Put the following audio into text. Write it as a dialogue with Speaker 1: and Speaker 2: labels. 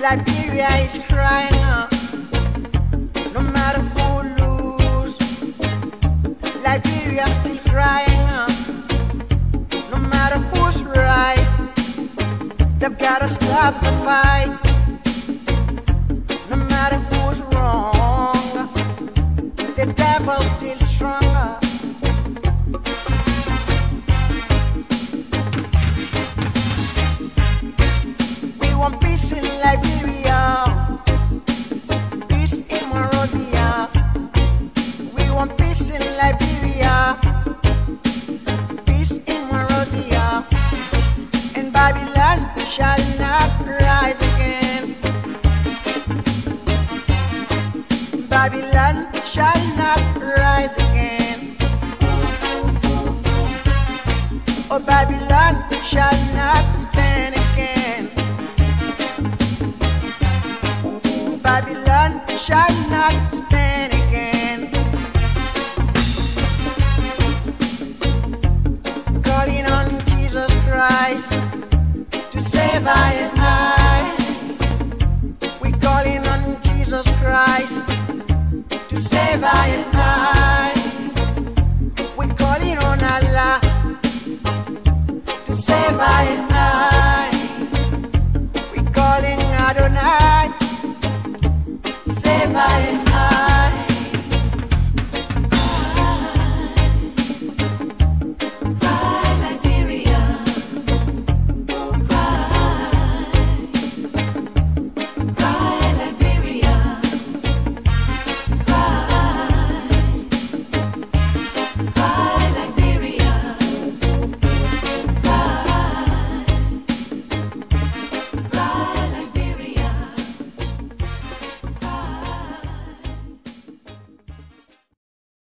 Speaker 1: Liberia is crying out. No matter who lose, Liberia still crying out. No matter who's right, they've gotta stop the fight. No matter who's wrong, the devil's still stronger. Shall not rise again. Babylon shall not rise again. Oh, Babylon shall not stand again. Babylon shall not stand I and I. We calling on Jesus Christ to save I and I. We calling on Allah to save I and I. We calling Adonai, save I and